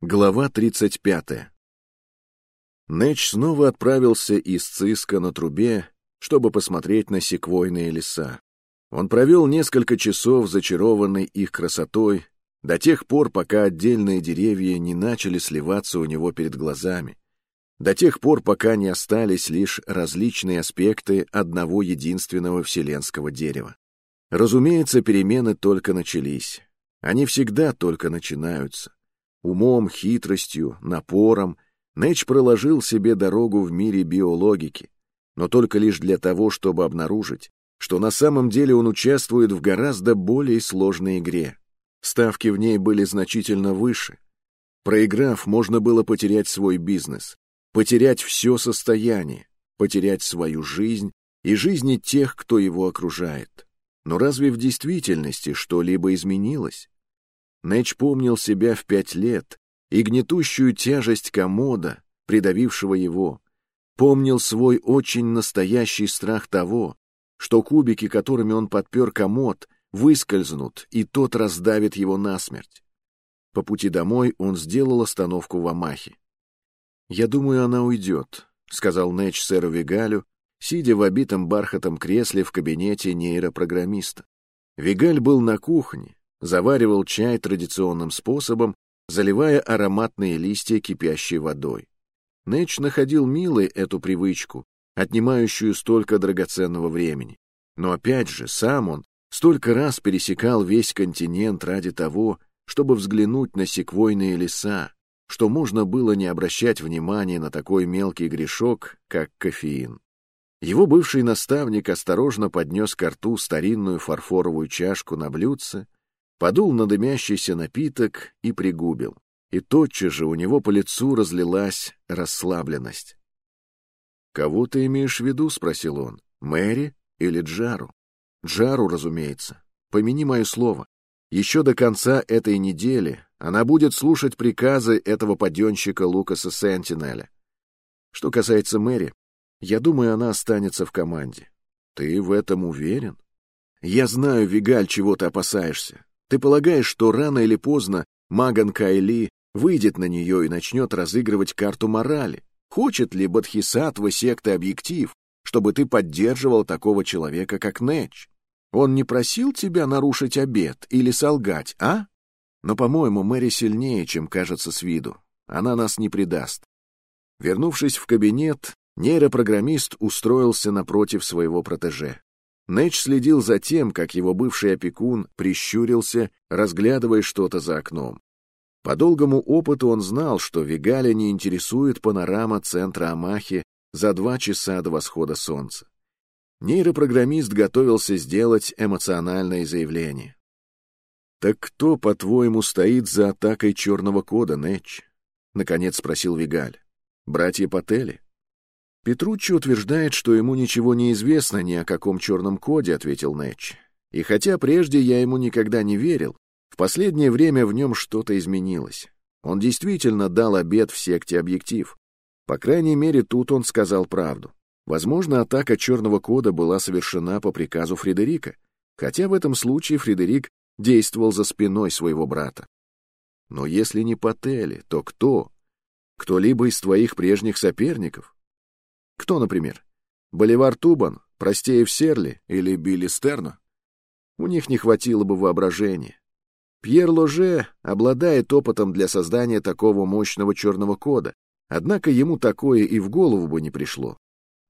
Глава 35. Нэч снова отправился из Циска на трубе, чтобы посмотреть на секвойные леса. Он провел несколько часов, зачарованный их красотой, до тех пор, пока отдельные деревья не начали сливаться у него перед глазами, до тех пор, пока не остались лишь различные аспекты одного единственного вселенского дерева. Разумеется, перемены только начались. Они всегда только начинаются. Умом, хитростью, напором Нэч проложил себе дорогу в мире биологики, но только лишь для того, чтобы обнаружить, что на самом деле он участвует в гораздо более сложной игре. Ставки в ней были значительно выше. Проиграв, можно было потерять свой бизнес, потерять все состояние, потерять свою жизнь и жизни тех, кто его окружает. Но разве в действительности что-либо изменилось? Нэч помнил себя в пять лет и гнетущую тяжесть комода, придавившего его. Помнил свой очень настоящий страх того, что кубики, которыми он подпер комод, выскользнут, и тот раздавит его насмерть. По пути домой он сделал остановку в Амахе. «Я думаю, она уйдет», — сказал Нэч сэру Вигалю, сидя в обитом бархатом кресле в кабинете нейропрограммиста. Вигаль был на кухне, заваривал чай традиционным способом, заливая ароматные листья кипящей водой. Нэч находил милой эту привычку, отнимающую столько драгоценного времени. Но опять же, сам он столько раз пересекал весь континент ради того, чтобы взглянуть на секвойные леса, что можно было не обращать внимания на такой мелкий грешок, как кофеин. Его бывший наставник осторожно поднес к рту старинную фарфоровую чашку на блюдце, подул на дымящийся напиток и пригубил. И тотчас же у него по лицу разлилась расслабленность. «Кого ты имеешь в виду?» — спросил он. «Мэри или Джару?» «Джару, разумеется. Помяни мое слово. Еще до конца этой недели она будет слушать приказы этого паденщика Лукаса Сентинеля. Что касается Мэри, я думаю, она останется в команде. Ты в этом уверен? Я знаю, Вигаль, чего ты опасаешься. Ты полагаешь, что рано или поздно Маган Кайли выйдет на нее и начнет разыгрывать карту морали? Хочет ли Бадхисатва секты объектив, чтобы ты поддерживал такого человека, как Нэч? Он не просил тебя нарушить обет или солгать, а? Но, по-моему, Мэри сильнее, чем кажется с виду. Она нас не предаст. Вернувшись в кабинет, нейропрограммист устроился напротив своего протеже. Нэч следил за тем, как его бывший опекун прищурился, разглядывая что-то за окном. По долгому опыту он знал, что Вигаля не интересует панорама центра Амахи за два часа до восхода солнца. Нейропрограммист готовился сделать эмоциональное заявление. «Так кто, по-твоему, стоит за атакой черного кода, Нэч?» — наконец спросил Вигаль. «Братья Паттели?» «Петруччи утверждает, что ему ничего не известно ни о каком черном коде», — ответил Нэтч. «И хотя прежде я ему никогда не верил, в последнее время в нем что-то изменилось. Он действительно дал обед в секте «Объектив». По крайней мере, тут он сказал правду. Возможно, атака черного кода была совершена по приказу Фредерика, хотя в этом случае Фредерик действовал за спиной своего брата. Но если не Паттели, то кто? Кто-либо из твоих прежних соперников? Кто, например? Боливар Тубан, Простеев Серли или Билли Стерна? У них не хватило бы воображения. Пьер Ложе обладает опытом для создания такого мощного черного кода, однако ему такое и в голову бы не пришло.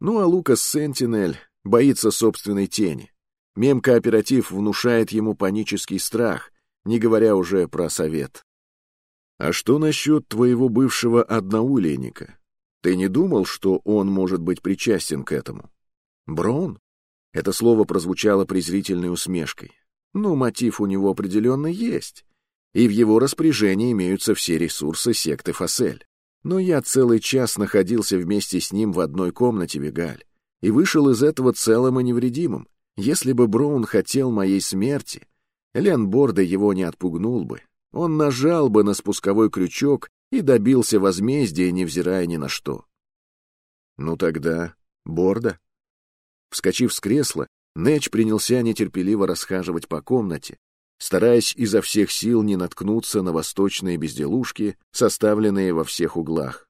Ну а Лукас Сентинель боится собственной тени. Мем-кооператив внушает ему панический страх, не говоря уже про совет. А что насчет твоего бывшего одноулейника? Ты не думал, что он может быть причастен к этому? Брон? Это слово прозвучало презрительной усмешкой. Ну, мотив у него определенно есть. И в его распоряжении имеются все ресурсы секты Фасель. Но я целый час находился вместе с ним в одной комнате, Вигаль, и вышел из этого целым и невредимым. Если бы Браун хотел моей смерти, Лен Борда его не отпугнул бы. Он нажал бы на спусковой крючок и добился возмездия, невзирая ни на что. Ну тогда, Борда. Вскочив с кресла, Нэч принялся нетерпеливо расхаживать по комнате, стараясь изо всех сил не наткнуться на восточные безделушки, составленные во всех углах.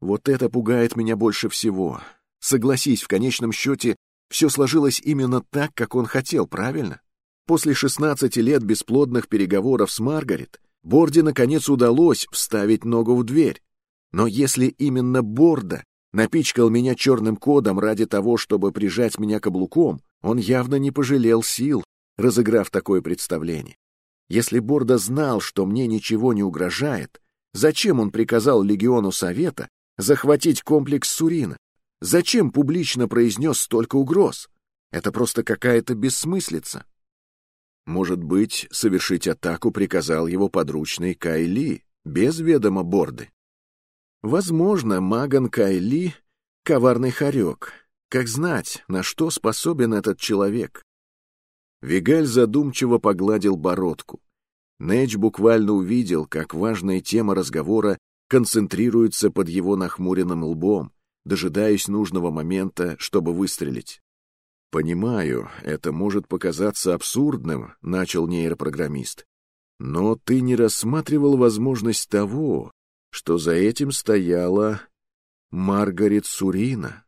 Вот это пугает меня больше всего. Согласись, в конечном счете, все сложилось именно так, как он хотел, правильно? После 16 лет бесплодных переговоров с Маргарет, Борде наконец удалось вставить ногу в дверь. Но если именно Борда напичкал меня черным кодом ради того, чтобы прижать меня каблуком, он явно не пожалел сил, разыграв такое представление. Если Борда знал, что мне ничего не угрожает, зачем он приказал легиону Совета захватить комплекс Сурина? Зачем публично произнес столько угроз? Это просто какая-то бессмыслица. Может быть, совершить атаку приказал его подручный Кайли, без ведома Борды. Возможно, Маган Кайли — коварный хорек. Как знать, на что способен этот человек? Вигаль задумчиво погладил бородку. Нэч буквально увидел, как важная тема разговора концентрируется под его нахмуренным лбом, дожидаясь нужного момента, чтобы выстрелить. «Понимаю, это может показаться абсурдным», — начал нейропрограммист. «Но ты не рассматривал возможность того, что за этим стояла Маргарет Сурина».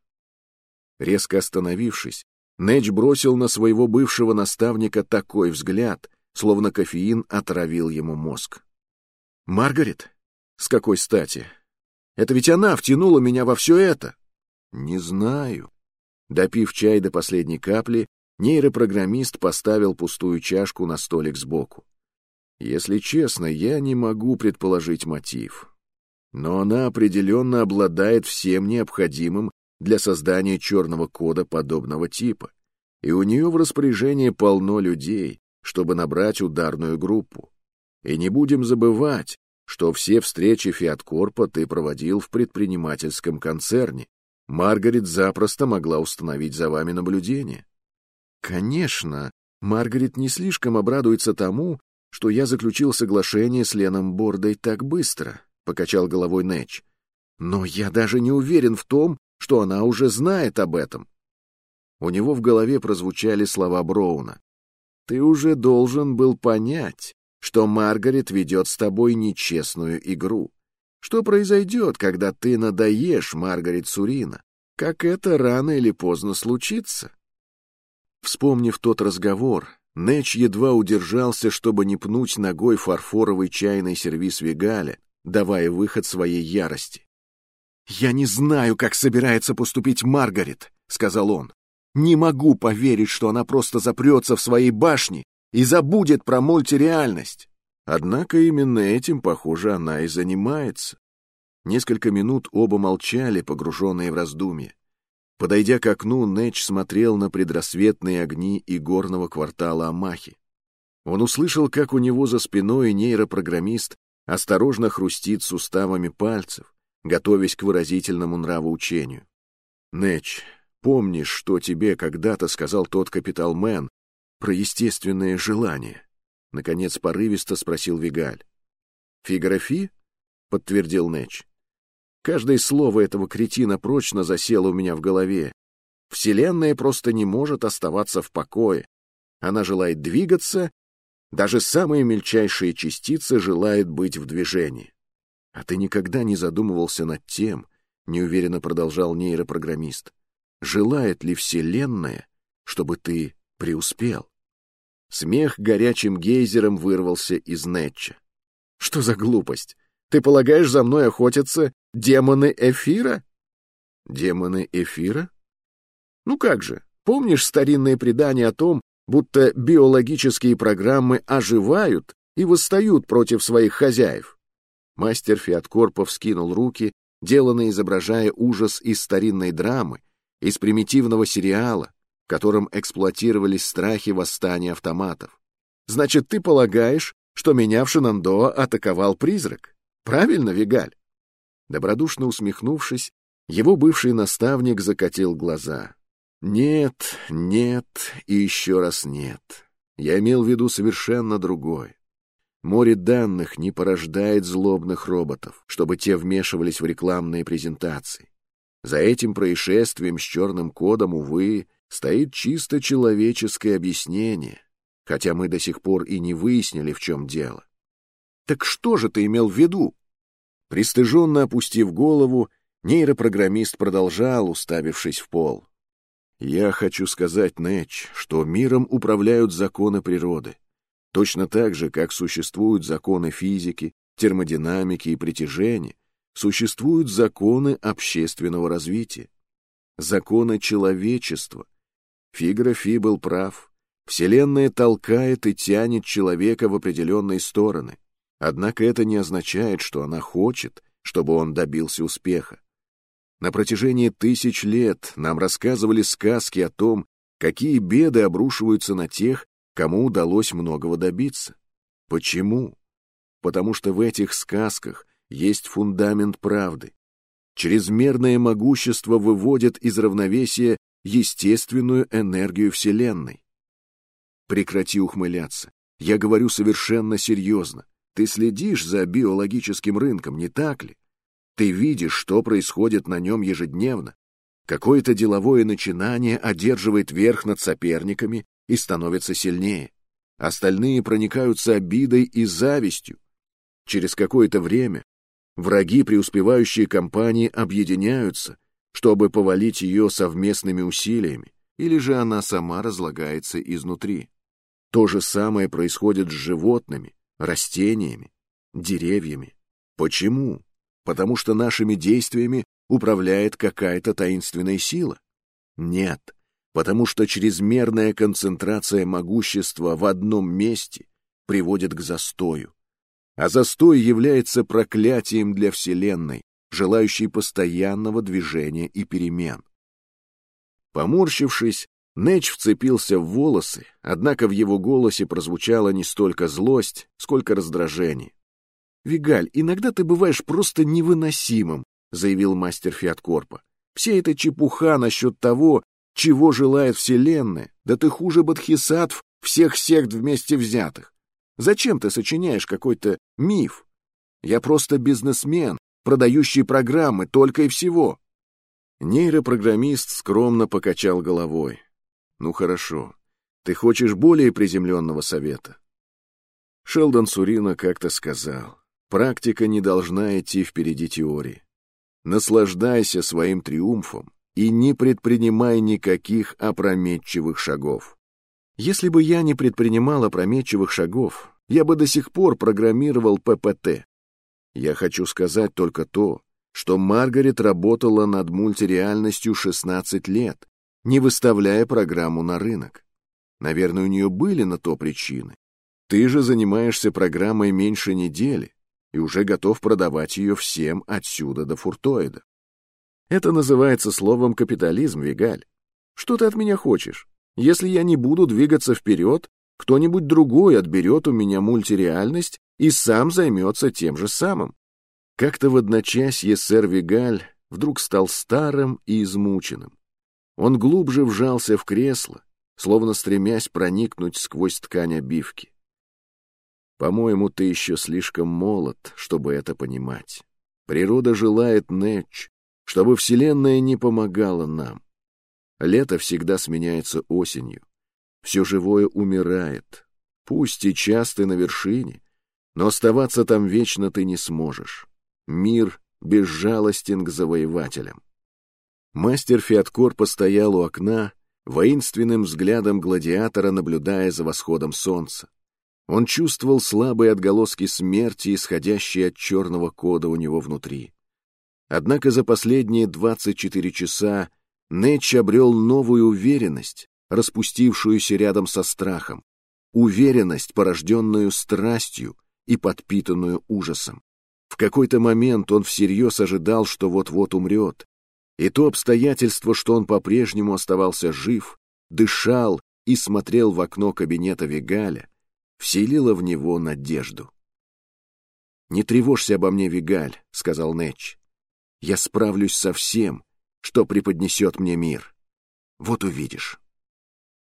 Резко остановившись, Нэч бросил на своего бывшего наставника такой взгляд, словно кофеин отравил ему мозг. «Маргарет? С какой стати? Это ведь она втянула меня во все это!» «Не знаю», Допив чай до последней капли, нейропрограммист поставил пустую чашку на столик сбоку. Если честно, я не могу предположить мотив. Но она определенно обладает всем необходимым для создания черного кода подобного типа, и у нее в распоряжении полно людей, чтобы набрать ударную группу. И не будем забывать, что все встречи Фиаткорпа ты проводил в предпринимательском концерне, Маргарет запросто могла установить за вами наблюдение. Конечно, Маргарет не слишком обрадуется тому, что я заключил соглашение с Леном Бордой так быстро, покачал головой Нэч. Но я даже не уверен в том, что она уже знает об этом. У него в голове прозвучали слова Броуна. Ты уже должен был понять, что Маргарет ведет с тобой нечестную игру. Что произойдет, когда ты надоешь Маргарет Сурина? Как это рано или поздно случится? Вспомнив тот разговор, Нэч едва удержался, чтобы не пнуть ногой фарфоровый чайный сервиз Вигаля, давая выход своей ярости. «Я не знаю, как собирается поступить Маргарет», — сказал он. «Не могу поверить, что она просто запрется в своей башне и забудет про мультиреальность. Однако именно этим, похоже, она и занимается. Несколько минут оба молчали, погруженные в раздумье. Подойдя к окну, Нэч смотрел на предрассветные огни и горного квартала Амахи. Он услышал, как у него за спиной нейропрограммист осторожно хрустит суставами пальцев, готовясь к выразительному нравоучению. «Нэч, помнишь, что тебе когда-то сказал тот капиталмен про естественное желание?» — наконец порывисто спросил Вигаль. «Фиграфи?» — подтвердил Нэч. Каждое слово этого кретина прочно засело у меня в голове. Вселенная просто не может оставаться в покое. Она желает двигаться, даже самые мельчайшие частицы желают быть в движении. А ты никогда не задумывался над тем, неуверенно продолжал нейропрограммист, желает ли Вселенная, чтобы ты преуспел? Смех горячим гейзером вырвался из Нетча. «Что за глупость? Ты полагаешь, за мной охотятся демоны эфира?» «Демоны эфира?» «Ну как же, помнишь старинное предание о том, будто биологические программы оживают и восстают против своих хозяев?» Мастер Фиаткорпов скинул руки, деланно изображая ужас из старинной драмы, из примитивного сериала, в котором эксплуатировались страхи восстания автоматов. Значит, ты полагаешь, что меня в Шинандоа атаковал призрак? Правильно, Вигаль? Добродушно усмехнувшись, его бывший наставник закатил глаза. Нет, нет и еще раз нет. Я имел в виду совершенно другое. Море данных не порождает злобных роботов, чтобы те вмешивались в рекламные презентации. За этим происшествием с черным кодом, увы, стоит чисто человеческое объяснение. хотя мы до сих пор и не выяснили, в чем дело. Так что же ты имел в виду? Пристыженно опустив голову, нейропрограммист продолжал, уставившись в пол. Я хочу сказать, Нэч, что миром управляют законы природы. Точно так же, как существуют законы физики, термодинамики и притяжения, существуют законы общественного развития, законы человечества. Фигра Фи был прав. Вселенная толкает и тянет человека в определенные стороны. Однако это не означает, что она хочет, чтобы он добился успеха. На протяжении тысяч лет нам рассказывали сказки о том, какие беды обрушиваются на тех, кому удалось многого добиться. Почему? Потому что в этих сказках есть фундамент правды. Чрезмерное могущество выводит из равновесия естественную энергию Вселенной. Прекрати ухмыляться. Я говорю совершенно серьезно. Ты следишь за биологическим рынком, не так ли? Ты видишь, что происходит на нем ежедневно. Какое-то деловое начинание одерживает верх над соперниками и становится сильнее. Остальные проникаются обидой и завистью. Через какое-то время враги преуспевающей компании объединяются, чтобы повалить ее совместными усилиями, или же она сама разлагается изнутри. То же самое происходит с животными, растениями, деревьями. Почему? Потому что нашими действиями управляет какая-то таинственная сила? Нет, потому что чрезмерная концентрация могущества в одном месте приводит к застою. А застой является проклятием для Вселенной, желающей постоянного движения и перемен. Поморщившись, Нэч вцепился в волосы, однако в его голосе прозвучала не столько злость, сколько раздражение. «Вигаль, иногда ты бываешь просто невыносимым», — заявил мастер Фиаткорпа. «Вся эта чепуха насчет того, чего желает Вселенная? Да ты хуже бодхисаттв всех сект вместе взятых. Зачем ты сочиняешь какой-то миф? Я просто бизнесмен, продающий программы только и всего. Нейропрограммист скромно покачал головой. Ну хорошо, ты хочешь более приземленного совета? Шелдон Сурина как-то сказал, практика не должна идти впереди теории. Наслаждайся своим триумфом и не предпринимай никаких опрометчивых шагов. Если бы я не предпринимал опрометчивых шагов, я бы до сих пор программировал ППТ. Я хочу сказать только то, что Маргарет работала над мультиреальностью 16 лет, не выставляя программу на рынок. Наверное, у нее были на то причины. Ты же занимаешься программой меньше недели и уже готов продавать ее всем отсюда до фуртоида. Это называется словом капитализм, Вигаль. Что ты от меня хочешь? Если я не буду двигаться вперед, кто-нибудь другой отберет у меня мультиреальность и сам займется тем же самым. Как-то в одночасье сэр Вигаль вдруг стал старым и измученным. Он глубже вжался в кресло, словно стремясь проникнуть сквозь ткань обивки. По-моему, ты еще слишком молод, чтобы это понимать. Природа желает Нэтч, чтобы Вселенная не помогала нам. Лето всегда сменяется осенью. Все живое умирает. Пусть сейчас ты на вершине, но оставаться там вечно ты не сможешь. Мир безжалостен к завоевателям. Мастер Фиаткор постоял у окна, воинственным взглядом гладиатора наблюдая за восходом солнца. Он чувствовал слабые отголоски смерти, исходящие от черного кода у него внутри. Однако за последние 24 часа Нэтч обрел новую уверенность, распустившуюся рядом со страхом, уверенность, порожденную страстью и подпитанную ужасом. В какой-то момент он всерьез ожидал, что вот-вот умрет, и то обстоятельство, что он по-прежнему оставался жив, дышал и смотрел в окно кабинета Вигаля, вселило в него надежду. «Не тревожься обо мне, Вигаль», — сказал Нэтч я справлюсь со всем, что преподнесет мне мир. Вот увидишь.